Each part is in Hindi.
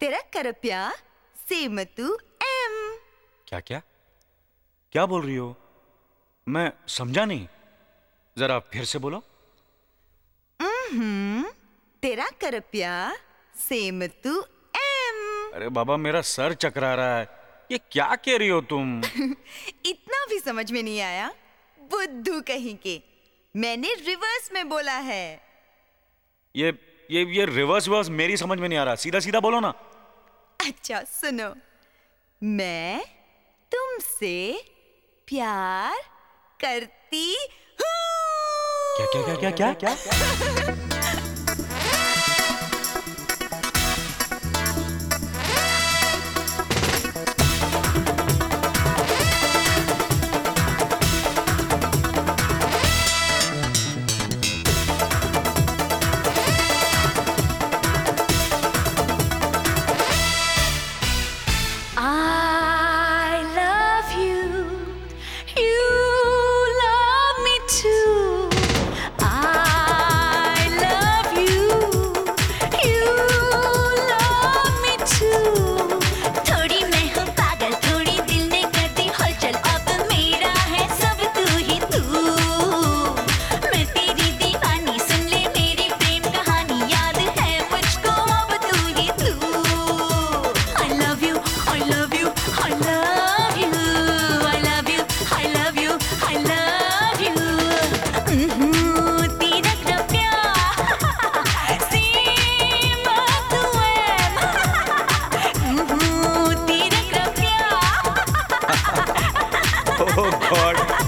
तेरा करप्या सेमतु एम क्या क्या? क्या बोल रही हो? मैं समझा नहीं। जरा फिर से बोलो। तेरा करप्या सेमतु एम अरे बाबा मेरा सर चकरा रहा है। ये क्या कह रही हो तुम? इतना भी समझ में नहीं आया। बुद्धू कहीं के। मैंने रिवर्स में बोला है। ये ये ये रिवर्स वर्स मेरी समझ में नहीं आ रहा। सीधा सीधा बोलो ना। अच्छा सुनो। मैं तुमसे प्यार करती हूँ। क्या क्या क्या क्या क्या? क्या I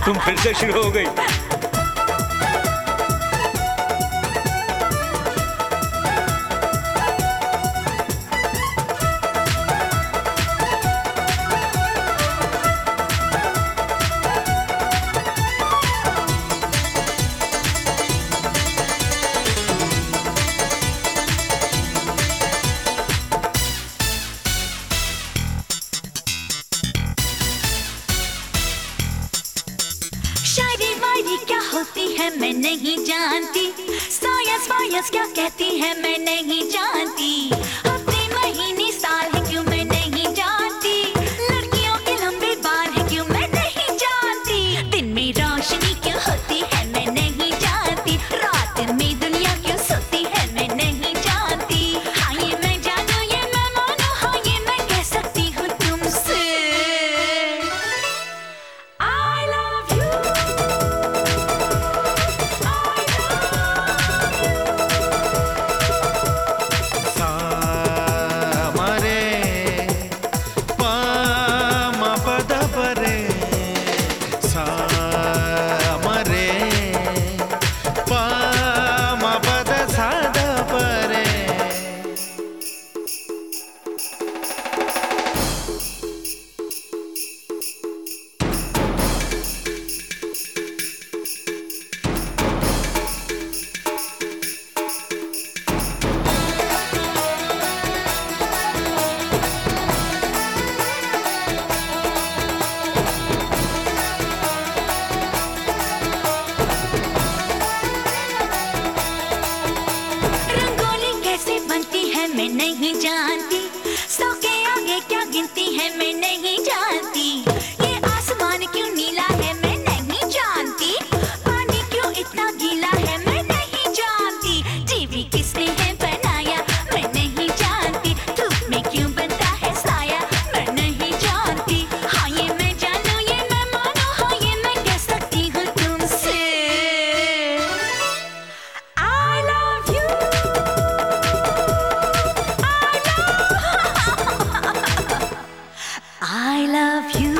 तुम फिर से शुरू हो गई। होती है मैं नहीं जानती। सायस वायस क्या कहती है मैं नहीं जानती। मैं नहीं जानती। सौ के आगे क्या गिनती है मैं नहीं जानती। love you.